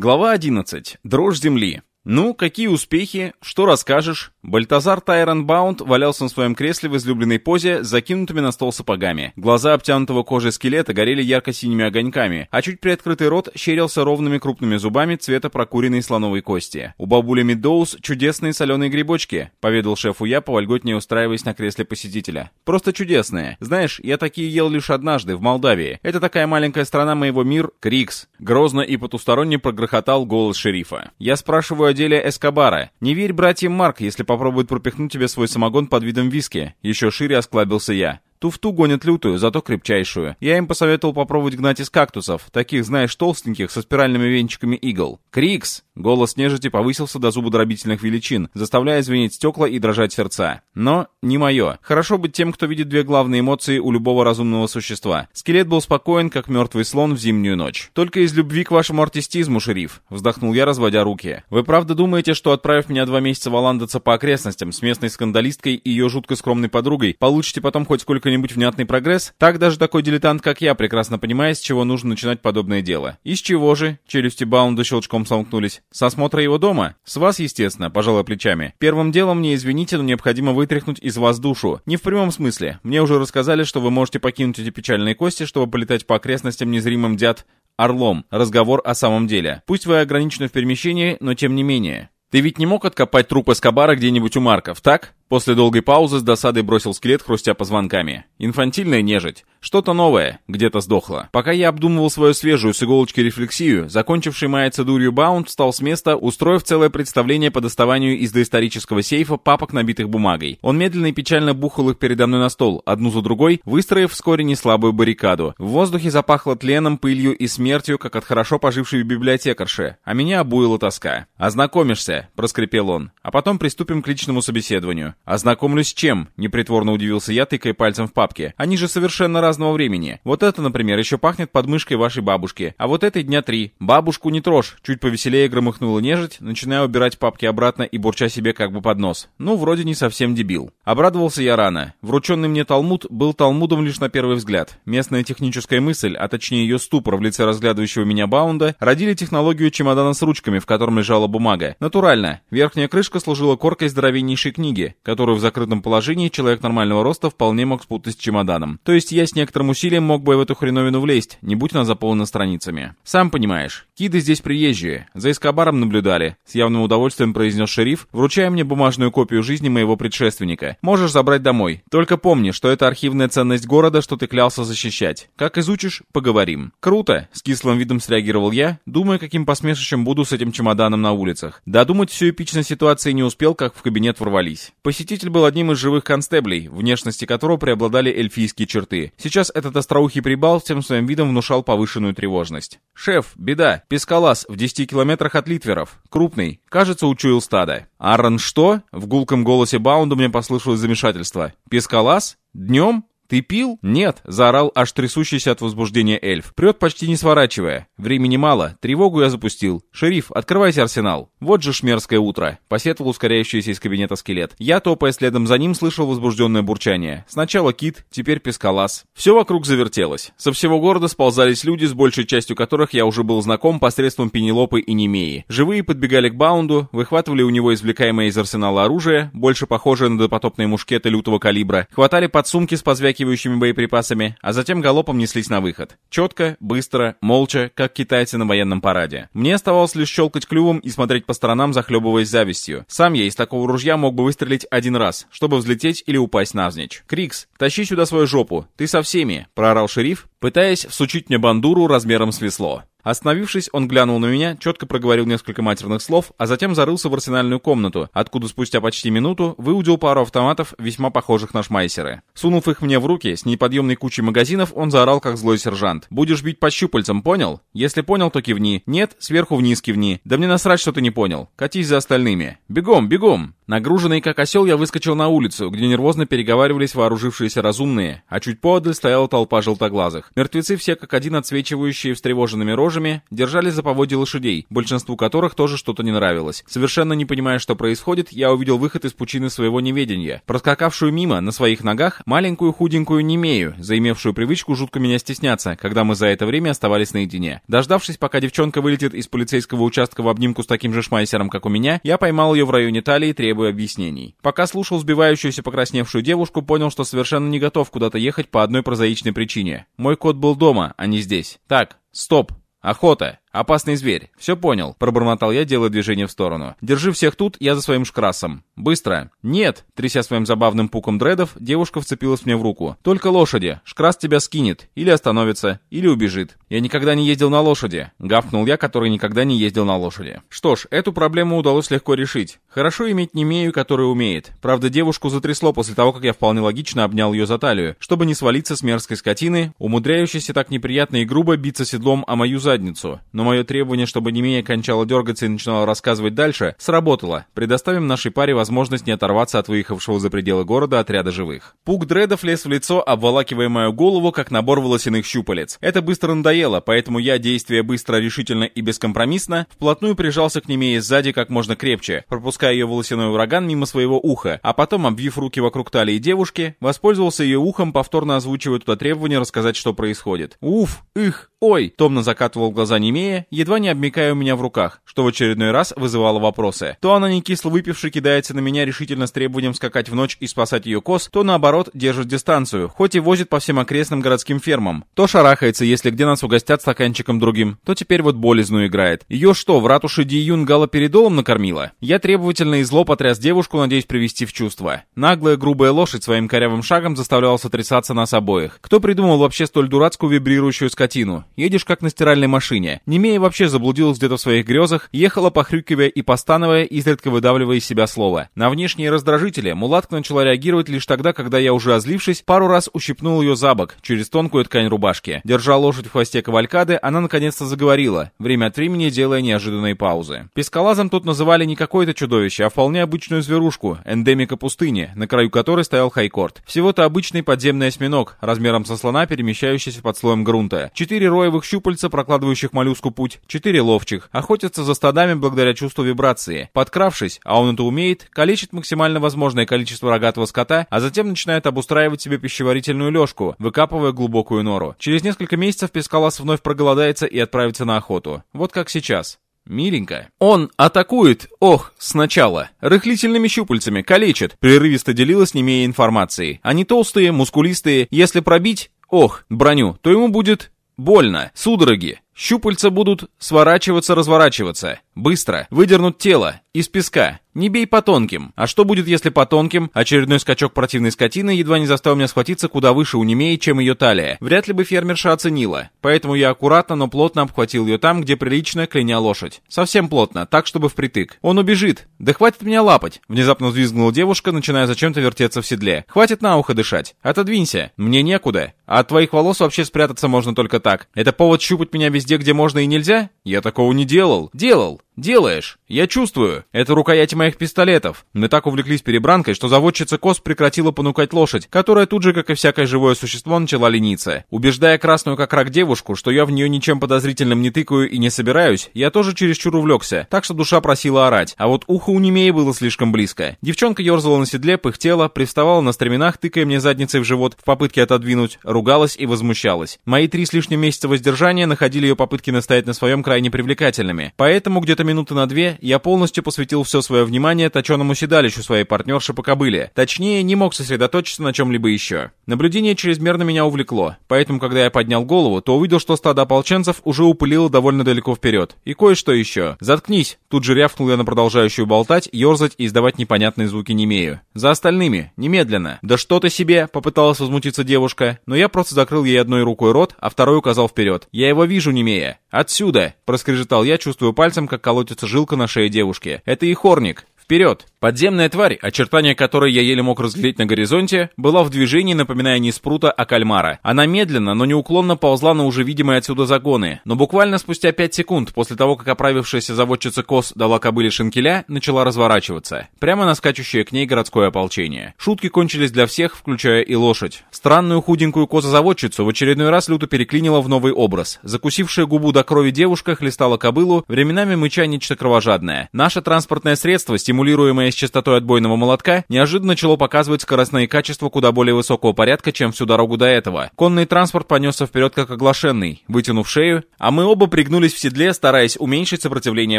Глава 11. Дрожь земли. «Ну, какие успехи? Что расскажешь?» Бальтазар Тайронбаунд валялся на своем кресле в излюбленной позе с закинутыми на стол сапогами. Глаза обтянутого кожей скелета горели ярко-синими огоньками, а чуть приоткрытый рот щерился ровными крупными зубами цвета прокуренной слоновой кости. «У бабули Медоуз чудесные соленые грибочки», — поведал шефу я, повольготнее устраиваясь на кресле посетителя. «Просто чудесные. Знаешь, я такие ел лишь однажды, в Молдавии. Это такая маленькая страна моего мир, Крикс». Грозно и потусторонне прогрохотал голос шерифа. Я спрашиваю деле Эскобара. Не верь братьям Марк, если попробуют пропихнуть тебе свой самогон под видом виски. Еще шире осклабился я. Туфту гонят лютую, зато крепчайшую. Я им посоветовал попробовать гнать из кактусов, таких, знаешь, толстеньких, со спиральными венчиками игл. «Крикс!» Голос нежити повысился до зубодробительных величин, заставляя звенеть стекла и дрожать сердца. Но не мое. Хорошо быть тем, кто видит две главные эмоции у любого разумного существа. Скелет был спокоен, как мертвый слон в зимнюю ночь. «Только из любви к вашему артистизму, шериф», — вздохнул я, разводя руки. «Вы правда думаете, что, отправив меня два месяца валандаться по окрестностям с местной скандалисткой и ее жутко скромной подругой, получите потом хоть сколько-нибудь внятный прогресс? Так даже такой дилетант, как я, прекрасно понимает, с чего нужно начинать подобное дело. Из чего же?» Челюсти Баунда щелчком сомкнулись. С осмотра его дома? С вас, естественно, пожалуй, плечами. Первым делом мне, извините, но необходимо вытряхнуть из вас душу. Не в прямом смысле. Мне уже рассказали, что вы можете покинуть эти печальные кости, чтобы полетать по окрестностям незримым дяд Орлом. Разговор о самом деле. Пусть вы ограничены в перемещении, но тем не менее. Ты ведь не мог откопать труп Эскобара где-нибудь у Марков, так? После долгой паузы с досадой бросил скелет, хрустя позвонками. Инфантильная нежить. Что-то новое, где-то сдохло. Пока я обдумывал свою свежую с иголочки рефлексию, закончивший маяться дурью Баунд встал с места, устроив целое представление по доставанию из доисторического сейфа папок, набитых бумагой. Он медленно и печально бухал их передо мной на стол, одну за другой, выстроив вскоре неслабую баррикаду. В воздухе запахло тленом, пылью и смертью, как от хорошо пожившей библиотекарши, а меня обуяла тоска. «Ознакомишься», — проскрипел он, — «а потом приступим к личному собеседованию». «Ознакомлюсь с чем?» — непритворно удивился я, тыкая пальцем в папке. «Они же совершенно разного времени. Вот это, например, еще пахнет подмышкой вашей бабушки. А вот этой дня три. Бабушку не трожь!» Чуть повеселее громыхнула нежить, начиная убирать папки обратно и бурча себе как бы под нос. Ну, вроде не совсем дебил. Обрадовался я рано. Врученный мне талмуд был талмудом лишь на первый взгляд. Местная техническая мысль, а точнее ее ступор в лице разглядывающего меня Баунда, родили технологию чемодана с ручками, в котором лежала бумага. Натурально. Верхняя крышка служила коркой здоровеннейшей книги, которую в закрытом положении человек нормального роста вполне мог спутать с чемоданом. То есть я с некоторым усилием мог бы в эту хреновину влезть, не будь она заполнена страницами. Сам понимаешь, киды здесь приезжие, за Эскобаром наблюдали, с явным удовольствием произнес шериф, вручая мне бумажную копию жизни моего предшественника. Можешь забрать домой. Только помни, что это архивная ценность города, что ты клялся защищать. Как изучишь, поговорим. Круто, с кислым видом среагировал я, думая, каким посмешищем буду с этим чемоданом на улицах. Додумать всю эпичность ситуации не успел, как в кабинет ворвались. Посетитель был одним из живых констеблей, внешности которого преобладали эльфийские черты. Сейчас этот остроухий прибал всем своим видом внушал повышенную тревожность. «Шеф, беда. Пескалас в 10 километрах от Литверов. Крупный. Кажется, учуял стадо». «Аарон что?» В гулком голосе Баунда мне послышалось замешательство. «Пескалас? Днем?» «Ты пил?» «Нет», — заорал аж трясущийся от возбуждения эльф. Прет почти не сворачивая. Времени мало. Тревогу я запустил. «Шериф, открывайте арсенал». Вот же шмерское утро. Посетовал ускоряющийся из кабинета скелет. Я, топая следом за ним, слышал возбужденное бурчание. Сначала кит, теперь пескалас. Все вокруг завертелось. Со всего города сползались люди, с большей частью которых я уже был знаком посредством Пенелопы и Немеи. Живые подбегали к Баунду, выхватывали у него извлекаемое из арсенала оружие, больше похожее на допотопные мушкеты лютого калибра, хватали подсумки с позвякиванием позвякивающими боеприпасами, а затем галопом неслись на выход. Четко, быстро, молча, как китайцы на военном параде. Мне оставалось лишь щелкать клювом и смотреть по сторонам, захлебываясь завистью. Сам я из такого ружья мог бы выстрелить один раз, чтобы взлететь или упасть навзничь. «Крикс, тащи сюда свою жопу, ты со всеми!» — проорал шериф, пытаясь всучить мне бандуру размером с весло. Остановившись, он глянул на меня, четко проговорил несколько матерных слов, а затем зарылся в арсенальную комнату, откуда спустя почти минуту выудил пару автоматов, весьма похожих на шмайсеры. Сунув их мне в руки, с неподъемной кучей магазинов, он заорал, как злой сержант. «Будешь бить по щупальцам, понял? Если понял, то кивни. Нет, сверху вниз кивни. Да мне насрать, что ты не понял. Катись за остальными. Бегом, бегом!» Нагруженный как осел, я выскочил на улицу, где нервозно переговаривались вооружившиеся разумные, а чуть поодаль стояла толпа желтоглазых. Мертвецы все как один отсвечивающие встревоженными рожами, держали за поводья лошадей, большинству которых тоже что-то не нравилось. Совершенно не понимая, что происходит, я увидел выход из пучины своего неведения. Проскакавшую мимо на своих ногах маленькую худенькую Немею, заимевшую привычку жутко меня стесняться, когда мы за это время оставались наедине. Дождавшись, пока девчонка вылетит из полицейского участка в обнимку с таким же шмайсером, как у меня, я поймал ее в районе талии, требуя объяснений. Пока слушал сбивающуюся покрасневшую девушку, понял, что совершенно не готов куда-то ехать по одной прозаичной причине. Мой кот был дома, а не здесь. Так, стоп. Охота. «Опасный зверь. Все понял», — пробормотал я, делая движение в сторону. «Держи всех тут, я за своим шкрасом. Быстро». «Нет», — тряся своим забавным пуком дредов, девушка вцепилась мне в руку. «Только лошади. Шкрас тебя скинет. Или остановится, или убежит». «Я никогда не ездил на лошади», — гавкнул я, который никогда не ездил на лошади. Что ж, эту проблему удалось легко решить. Хорошо иметь Немею, которая умеет. Правда, девушку затрясло после того, как я вполне логично обнял ее за талию, чтобы не свалиться с мерзкой скотины, умудряющейся так неприятно и грубо биться седлом о мою задницу. Но мое требование, чтобы Немея кончала дергаться и начинала рассказывать дальше, сработало. Предоставим нашей паре возможность не оторваться от выехавшего за пределы города отряда живых. Пук дредов лез в лицо, обволакивая мою голову, как набор волосяных щупалец. Это быстро надоело, поэтому я, действуя быстро, решительно и бескомпромиссно, вплотную прижался к Немее сзади как можно крепче, пропуская ее волосяной ураган мимо своего уха, а потом, обвив руки вокруг талии девушки, воспользовался ее ухом, повторно озвучивая туда требование рассказать, что происходит. Уф, их, ой, томно закатывал глаза Немея, едва не обмикая у меня в руках, что в очередной раз вызывало вопросы. То она не кисло выпивши кидается на меня решительно с требованием скакать в ночь и спасать ее коз, то наоборот держит дистанцию, хоть и возит по всем окрестным городским фермам. То шарахается, если где нас угостят стаканчиком другим, то теперь вот болезную играет. Ее что, в ратуше Ди Юн галоперидолом накормила? Я требовательно и зло потряс девушку, надеясь привести в чувство. Наглая грубая лошадь своим корявым шагом заставляла сотрясаться нас обоих. Кто придумал вообще столь дурацкую вибрирующую скотину? Едешь как на стиральной машине. Не имея вообще заблудилась где-то в своих грезах, ехала похрюкивая и постановая, изредка выдавливая из себя слово. На внешние раздражители мулатка начала реагировать лишь тогда, когда я, уже озлившись, пару раз ущипнул ее за бок, через тонкую ткань рубашки. Держа лошадь в хвосте кавалькады, она наконец-то заговорила, время от времени делая неожиданные паузы. Пескалазом тут называли не какое-то чудовище, а вполне обычную зверушку, эндемика пустыни, на краю которой стоял хайкорт. Всего-то обычный подземный осьминог, размером со слона, перемещающийся под слоем грунта. Четыре роевых щупальца, прокладывающих моллюску путь, четыре ловчих, охотятся за стадами благодаря чувству вибрации. Подкравшись, а он это умеет, калечит максимально возможное количество рогатого скота, а затем начинает обустраивать себе пищеварительную лёжку, выкапывая глубокую нору. Через несколько месяцев Пескалас вновь проголодается и отправится на охоту. Вот как сейчас. Миленько. Он атакует, ох, сначала. Рыхлительными щупальцами, калечит. Прерывисто делилась, не имея информации. Они толстые, мускулистые. Если пробить, ох, броню, то ему будет больно, судороги. Щупальца будут сворачиваться-разворачиваться. Быстро. Выдернуть тело. Из песка. Не бей по тонким. А что будет, если по тонким? Очередной скачок противной скотины едва не заставил меня схватиться куда выше у Немеи, чем ее талия. Вряд ли бы фермерша оценила. Поэтому я аккуратно, но плотно обхватил ее там, где прилично, кляня лошадь. Совсем плотно, так, чтобы впритык. Он убежит. Да хватит меня лапать. Внезапно взвизгнула девушка, начиная зачем-то вертеться в седле. Хватит на ухо дышать. Отодвинься. Мне некуда. А от твоих волос вообще спрятаться можно только так. Это повод щупать меня везде, где можно и нельзя? Я такого не делал. Делал. Делаешь. Я чувствую. Это рукояти моих пистолетов. Мы так увлеклись перебранкой, что заводчица Кос прекратила понукать лошадь, которая тут же, как и всякое живое существо, начала лениться. Убеждая красную как рак девушку, что я в нее ничем подозрительным не тыкаю и не собираюсь, я тоже чересчур увлекся, так что душа просила орать. А вот ухо у Немеи было слишком близко. Девчонка ерзала на седле, пыхтела, привставала на стременах, тыкая мне задницей в живот в попытке отодвинуть, ругалась и возмущалась. Мои три с лишним месяца воздержания находили ее попытки настоять на своем крайне привлекательными. Поэтому где-то минуты на две я полностью посвятил все свое внимание точеному седалищу своей партнерши по кобыле. Точнее, не мог сосредоточиться на чем-либо еще. Наблюдение чрезмерно меня увлекло, поэтому, когда я поднял голову, то увидел, что стадо ополченцев уже упылило довольно далеко вперед. И кое-что еще. «Заткнись!» Тут же рявкнул я на продолжающую болтать, ерзать и издавать непонятные звуки немею. «За остальными! Немедленно!» «Да что ты себе!» — попыталась возмутиться девушка, но я просто закрыл ей одной рукой рот, а второй указал вперед. «Я его вижу, немея!» «Отсюда!» — проскрежетал я, чувствуя пальцем, как колотится жилка на шее девушки. «Это и хорник. Вперед! Подземная тварь, очертания которой я еле мог разглядеть на горизонте, была в движении, напоминая не спрута, а кальмара. Она медленно, но неуклонно ползла на уже видимые отсюда загоны, но буквально спустя 5 секунд после того, как оправившаяся заводчица Кос дала кобыле шинкеля, начала разворачиваться, прямо на скачущее к ней городское ополчение. Шутки кончились для всех, включая и лошадь. Странную худенькую козозаводчицу в очередной раз люто переклинила в новый образ. Закусившая губу до крови девушка хлестала кобылу, временами мыча нечто кровожадное. Наше транспортное средство, стимулируемое с частотой отбойного молотка, неожиданно начало показывать скоростные качества куда более высокого порядка, чем всю дорогу до этого. Конный транспорт понесся вперед как оглашенный, вытянув шею, а мы оба пригнулись в седле, стараясь уменьшить сопротивление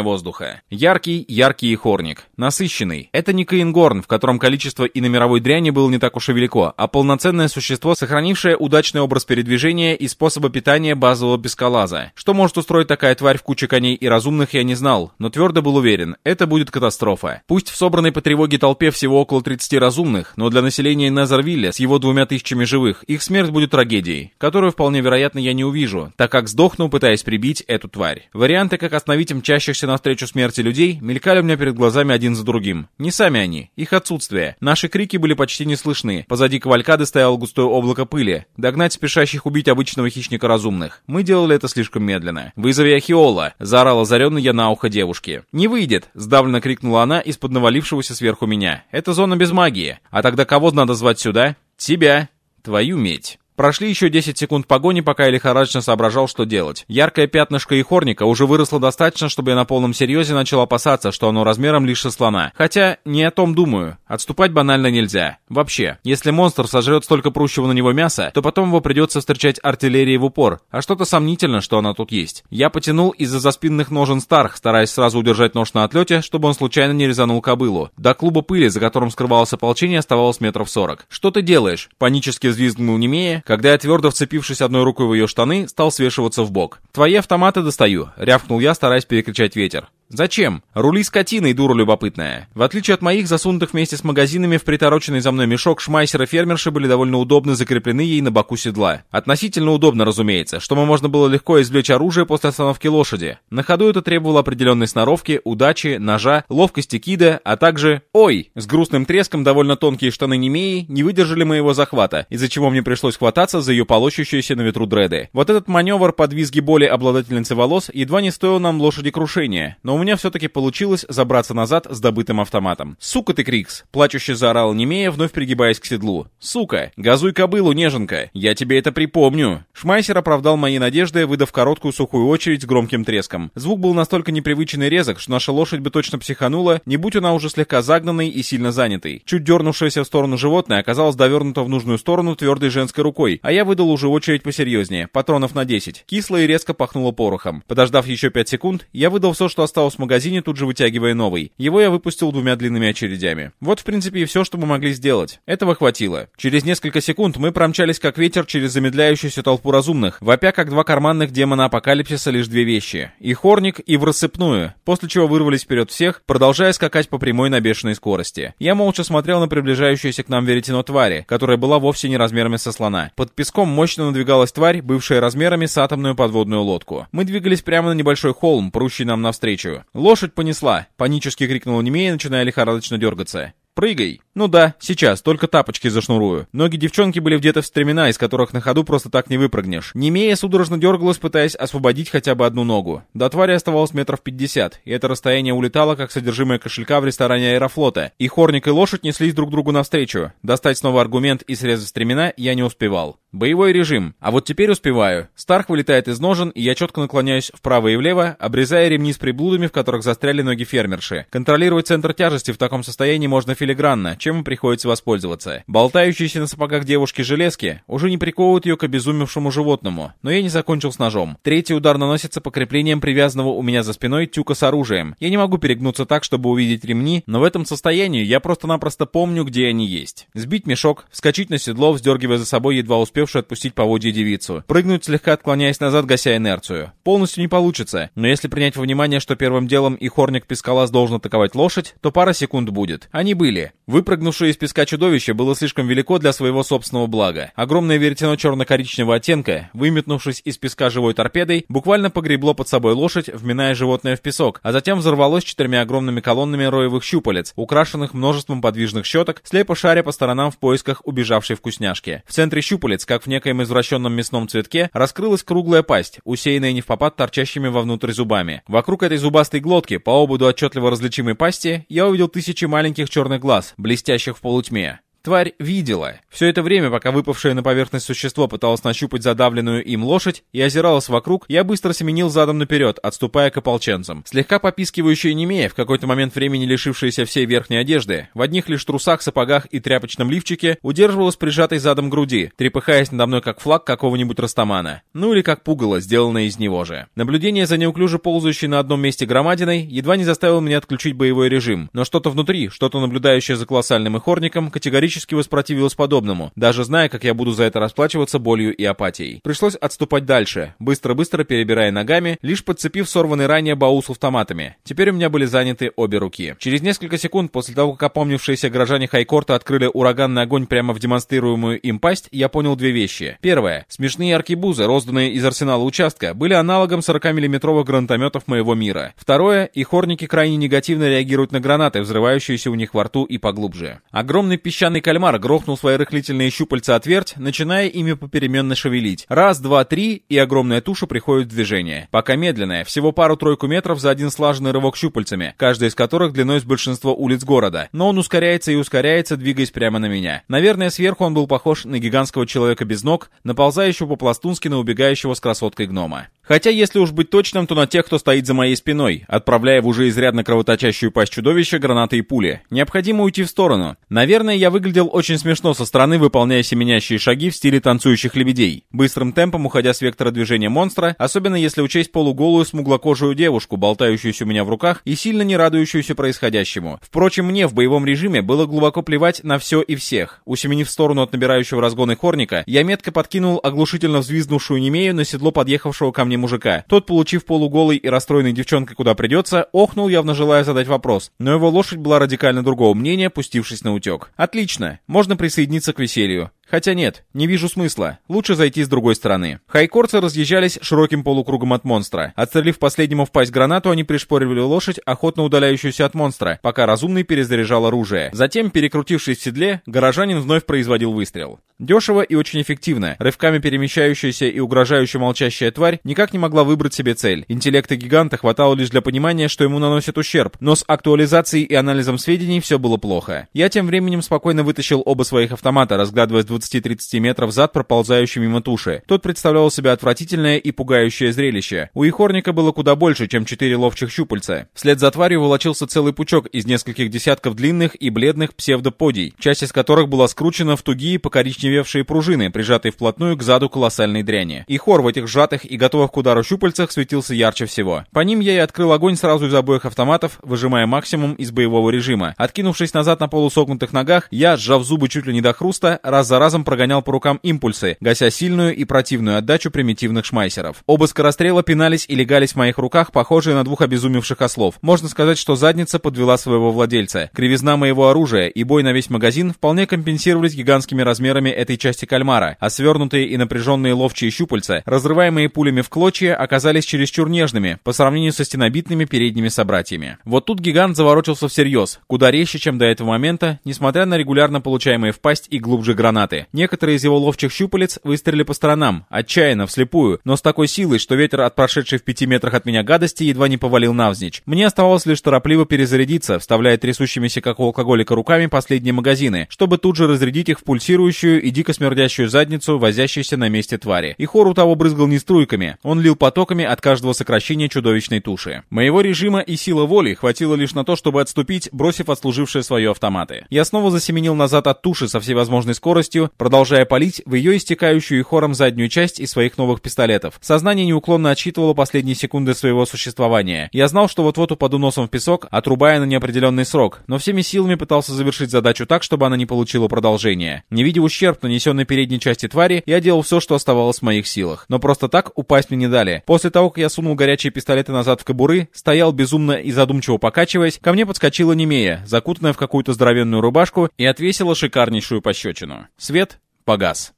воздуха. Яркий, яркий и хорник. Насыщенный. Это не Каингорн, в котором количество иномировой дряни было не так уж и велико, а полноценное существо, сохранившее удачный образ передвижения и способа питания базового пескалаза. Что может устроить такая тварь в куче коней и разумных, я не знал, но твердо был уверен, это будет катастрофа. Пусть в собранной по тревоге толпе всего около 30 разумных, но для населения Назарвилля с его двумя тысячами живых их смерть будет трагедией, которую вполне вероятно я не увижу, так как сдохну, пытаясь прибить эту тварь. Варианты, как остановить мчащихся навстречу смерти людей, мелькали у меня перед глазами один за другим. Не сами они, их отсутствие. Наши крики были почти не слышны. Позади кавалькады стояло густое облако пыли. Догнать спешащих убить обычного хищника разумных. Мы делали это слишком медленно. «Вызови Ахиола!» — заорал озаренный я на ухо девушки. «Не выйдет!» — сдавленно крикнула она из-под навалившего находившегося сверху меня. Это зона без магии. А тогда кого надо звать сюда? Тебя. Твою медь. Прошли еще 10 секунд погони, пока я лихорадочно соображал, что делать. Яркое пятнышко и хорника уже выросло достаточно, чтобы я на полном серьезе начал опасаться, что оно размером лишь со слона. Хотя, не о том думаю. Отступать банально нельзя. Вообще. Если монстр сожрет столько прущего на него мяса, то потом его придется встречать артиллерией в упор. А что-то сомнительно, что она тут есть. Я потянул из-за заспинных ножен Старх, стараясь сразу удержать нож на отлете, чтобы он случайно не резанул кобылу. До клуба пыли, за которым скрывалось ополчение, оставалось метров сорок. «Что ты делаешь?» Панически взвизгнул Немея, когда я, твердо вцепившись одной рукой в ее штаны, стал свешиваться в бок. «Твои автоматы достаю», — рявкнул я, стараясь перекричать ветер. Зачем? Рули скотиной, дура любопытная. В отличие от моих, засунутых вместе с магазинами в притороченный за мной мешок, шмайсера фермерши были довольно удобно закреплены ей на боку седла. Относительно удобно, разумеется, чтобы можно было легко извлечь оружие после остановки лошади. На ходу это требовало определенной сноровки, удачи, ножа, ловкости кида, а также... Ой! С грустным треском довольно тонкие штаны Немеи не выдержали моего захвата, из-за чего мне пришлось хвататься за ее полощущиеся на ветру дреды. Вот этот маневр под визги боли обладательницы волос едва не стоил нам лошади крушения, но меня все-таки получилось забраться назад с добытым автоматом. «Сука ты, Крикс!» — плачуще заорал Немея, вновь пригибаясь к седлу. «Сука! Газуй кобылу, неженка! Я тебе это припомню!» Шмайсер оправдал мои надежды, выдав короткую сухую очередь с громким треском. Звук был настолько непривычный и резок, что наша лошадь бы точно психанула, не будь она уже слегка загнанной и сильно занятой. Чуть дернувшееся в сторону животное оказалось довернуто в нужную сторону твердой женской рукой, а я выдал уже очередь посерьезнее, патронов на 10. Кисло и резко пахнуло порохом. Подождав еще 5 секунд, я выдал все, что осталось в магазине, тут же вытягивая новый. Его я выпустил двумя длинными очередями. Вот, в принципе, и все, что мы могли сделать. Этого хватило. Через несколько секунд мы промчались как ветер через замедляющуюся толпу разумных, вопя как два карманных демона апокалипсиса лишь две вещи. И хорник, и в рассыпную, после чего вырвались вперед всех, продолжая скакать по прямой на бешеной скорости. Я молча смотрел на приближающуюся к нам веретено твари, которая была вовсе не размерами со слона. Под песком мощно надвигалась тварь, бывшая размерами с атомную подводную лодку. Мы двигались прямо на небольшой холм, прущий нам навстречу. Лошадь понесла, панически крикнула Немея, начиная лихорадочно дергаться. «Прыгай!» «Ну да, сейчас, только тапочки зашнурую». Ноги девчонки были где-то в стремена, из которых на ходу просто так не выпрыгнешь. Немея судорожно дергалась, пытаясь освободить хотя бы одну ногу. До твари оставалось метров пятьдесят, и это расстояние улетало, как содержимое кошелька в ресторане аэрофлота. И Хорник и лошадь неслись друг другу навстречу. Достать снова аргумент и срезать стремена я не успевал. Боевой режим. А вот теперь успеваю. Старх вылетает из ножен, и я четко наклоняюсь вправо и влево, обрезая ремни с приблудами, в которых застряли ноги фермерши. Контролировать центр тяжести в таком состоянии можно филигранно, чем приходится воспользоваться. Болтающиеся на сапогах девушки железки уже не приковывают ее к обезумевшему животному, но я не закончил с ножом. Третий удар наносится по креплениям привязанного у меня за спиной тюка с оружием. Я не могу перегнуться так, чтобы увидеть ремни, но в этом состоянии я просто-напросто помню, где они есть. Сбить мешок, вскочить на седло, вздергивая за собой едва успев успевшую отпустить поводья девицу. Прыгнуть, слегка отклоняясь назад, гася инерцию. Полностью не получится, но если принять во внимание, что первым делом и хорник Пескалас должен атаковать лошадь, то пара секунд будет. Они были. Были. Выпрыгнувшее из песка чудовище было слишком велико для своего собственного блага. Огромное веретено черно-коричневого оттенка, выметнувшись из песка живой торпедой, буквально погребло под собой лошадь, вминая животное в песок, а затем взорвалось четырьмя огромными колоннами роевых щупалец, украшенных множеством подвижных щеток, слепо шаря по сторонам в поисках убежавшей вкусняшки. В центре щупалец, как в некоем извращенном мясном цветке, раскрылась круглая пасть, усеянная не в попад торчащими вовнутрь зубами. Вокруг этой зубастой глотки, по ободу отчетливо различимой пасти, я увидел тысячи маленьких черных глаз, блестящих в полутьме. Тварь видела. Все это время, пока выпавшее на поверхность существо пыталось нащупать задавленную им лошадь и озиралось вокруг, я быстро семенил задом наперед, отступая к ополченцам. Слегка попискивающая Немея, в какой-то момент времени лишившаяся всей верхней одежды, в одних лишь трусах, сапогах и тряпочном лифчике, удерживалась прижатой задом груди, трепыхаясь надо мной как флаг какого-нибудь растамана. Ну или как пугало, сделанное из него же. Наблюдение за неуклюже ползающей на одном месте громадиной едва не заставило меня отключить боевой режим, но что-то внутри, что-то наблюдающее за колоссальным ихорником, категорически категорически воспротивилась подобному, даже зная, как я буду за это расплачиваться болью и апатией. Пришлось отступать дальше, быстро-быстро перебирая ногами, лишь подцепив сорванный ранее баул с автоматами. Теперь у меня были заняты обе руки. Через несколько секунд после того, как опомнившиеся горожане Хайкорта открыли ураганный огонь прямо в демонстрируемую им пасть, я понял две вещи. Первое. Смешные аркибузы, розданные из арсенала участка, были аналогом 40-миллиметровых гранатометов моего мира. Второе. И хорники крайне негативно реагируют на гранаты, взрывающиеся у них во рту и поглубже. Огромный песчаный Огромный кальмар грохнул свои рыхлительные щупальца отверть, начиная ими попеременно шевелить. Раз, два, три, и огромная туша приходит в движение. Пока медленная, всего пару-тройку метров за один слаженный рывок щупальцами, каждый из которых длиной с большинства улиц города. Но он ускоряется и ускоряется, двигаясь прямо на меня. Наверное, сверху он был похож на гигантского человека без ног, наползающего по-пластунски на убегающего с красоткой гнома. Хотя, если уж быть точным, то на тех, кто стоит за моей спиной, отправляя в уже изрядно кровоточащую пасть чудовища гранаты и пули. Необходимо уйти в сторону. Наверное, я выглядел очень смешно со стороны, выполняя семенящие шаги в стиле танцующих лебедей, быстрым темпом уходя с вектора движения монстра, особенно если учесть полуголую смуглокожую девушку, болтающуюся у меня в руках и сильно не радующуюся происходящему. Впрочем, мне в боевом режиме было глубоко плевать на все и всех. Усеменив в сторону от набирающего разгоны хорника, я метко подкинул оглушительно взвизгнувшую Немею на седло подъехавшего ко мне мужика. Тот, получив полуголый и расстроенный девчонкой куда придется, охнул, явно желая задать вопрос. Но его лошадь была радикально другого мнения, пустившись на утек. Отлично, можно присоединиться к веселью. Хотя нет, не вижу смысла. Лучше зайти с другой стороны. Хайкорцы разъезжались широким полукругом от монстра. Отстрелив последнему в пасть гранату, они пришпоривали лошадь, охотно удаляющуюся от монстра, пока разумный перезаряжал оружие. Затем, перекрутившись в седле, горожанин вновь производил выстрел. Дешево и очень эффективно. Рывками перемещающаяся и угрожающе молчащая тварь никак не могла выбрать себе цель. Интеллекта гиганта хватало лишь для понимания, что ему наносят ущерб, но с актуализацией и анализом сведений все было плохо. Я тем временем спокойно вытащил оба своих автомата, разглядывая с 20-30 метров зад проползающий мимо туши. Тот представлял себя отвратительное и пугающее зрелище. У Ихорника было куда больше, чем четыре ловчих щупальца. Вслед за тварью волочился целый пучок из нескольких десятков длинных и бледных псевдоподий, часть из которых была скручена в тугие покоричневевшие пружины, прижатые вплотную к заду колоссальной дряни. И в этих сжатых и готовых к удару щупальцах светился ярче всего. По ним я и открыл огонь сразу из обоих автоматов, выжимая максимум из боевого режима. Откинувшись назад на полусогнутых ногах, я, сжав зубы чуть ли не до хруста, раз за разом прогонял по рукам импульсы, гася сильную и противную отдачу примитивных шмайсеров. Оба скорострела пинались и легались в моих руках, похожие на двух обезумевших ослов. Можно сказать, что задница подвела своего владельца. Кривизна моего оружия и бой на весь магазин вполне компенсировались гигантскими размерами этой части кальмара, а свернутые и напряженные ловчие щупальца, разрываемые пулями в клочья, оказались чересчур нежными по сравнению со стенобитными передними собратьями. Вот тут гигант заворочился всерьез, куда резче, чем до этого момента, несмотря на регулярно получаемые в пасть и глубже гранаты. Некоторые из его ловчих щупалец выстрелили по сторонам, отчаянно, вслепую, но с такой силой, что ветер от прошедшей в пяти метрах от меня гадости едва не повалил навзничь. Мне оставалось лишь торопливо перезарядиться, вставляя трясущимися как у алкоголика руками последние магазины, чтобы тут же разрядить их в пульсирующую и дико смердящую задницу, возящейся на месте твари. И хор у того брызгал не струйками, он лил потоками от каждого сокращения чудовищной туши. Моего режима и сила воли хватило лишь на то, чтобы отступить, бросив отслужившие свое автоматы. Я снова засеменил назад от туши со всей возможной скоростью, продолжая палить в ее истекающую и хором заднюю часть из своих новых пистолетов. Сознание неуклонно отсчитывало последние секунды своего существования. Я знал, что вот-вот упаду носом в песок, отрубая на неопределенный срок, но всеми силами пытался завершить задачу так, чтобы она не получила продолжения. Не видя ущерб, нанесенный передней части твари, я делал все, что оставалось в моих силах. Но просто так упасть мне не дали. После того, как я сунул горячие пистолеты назад в кобуры, стоял безумно и задумчиво покачиваясь, ко мне подскочила Немея, закутанная в какую-то здоровенную рубашку, и отвесила шикарнейшую пощечину. Свет погас.